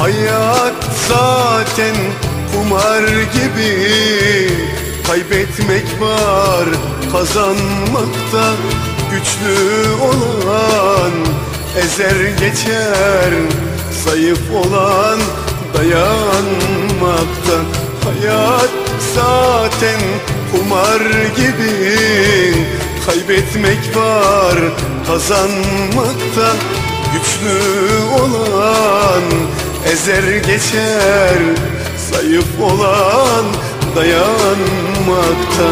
Hayat zaten kumar gibi. Kaybetmek var kazanmakta Güçlü olan ezer geçer. Zayıf olan dayanmakta. Hayat zaten kumar gibi. Kaybetmek var kazanmakta Güçlü olan ezer geçer Zayıf olan dayanmakta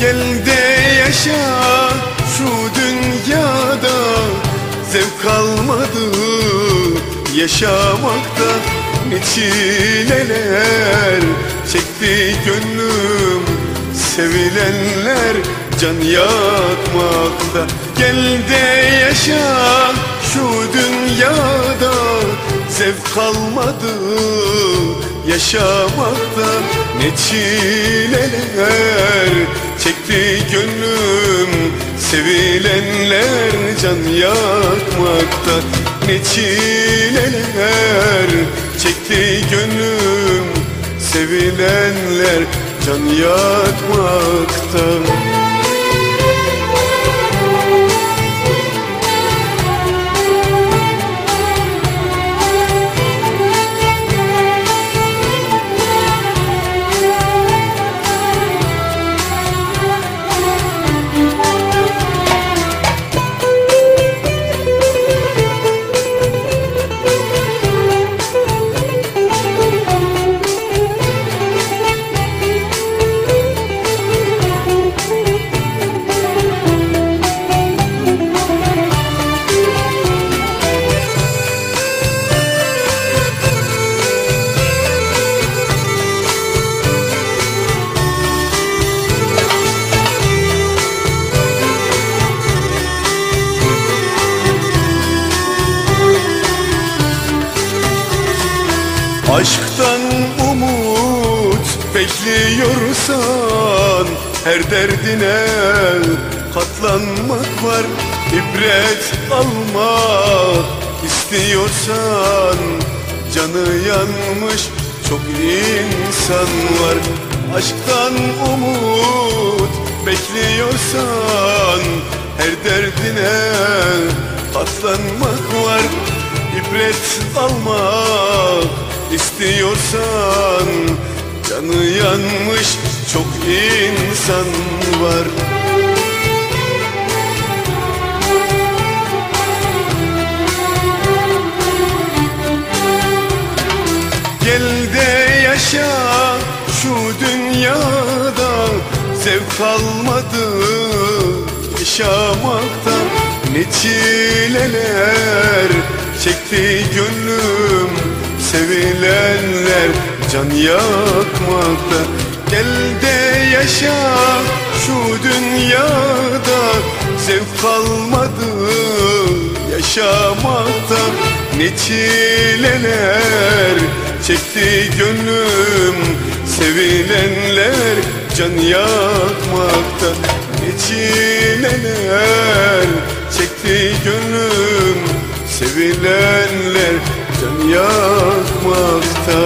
Gel de yaşa şu dünyada Zevk kalmadı yaşamakta Ne çileler çekti gönlüm Sevilenler can yakmakta. Gel de yaşa şu dünyada Zevk kalmadı yaşamakta. Ne çileler çekti gönlüm Sevilenler can yakmakta. Ne çileler çekti gönlüm Sevilenler can yakmakta Aşktan umut bekliyorsan Her derdine katlanmak var. İbret almak istiyorsan Canı yanmış çok insan var. Aşktan umut bekliyorsan Her derdine katlanmak var İbret almak istiyorsan Canı yanmış çok insan var. Gel de yaşa şu dünyada Zevk kalmadı yaşamakta Ne çileler çekti gönlüm Sevilenler. Can yakmakta. Gel de yaşa şu dünyada. Zevk kalmadı yaşamakta. Ne çileler çekti gönlüm Sevilenler. Can yakmakta. Ne çileler çekti gönlüm Sevilenler can yakmakta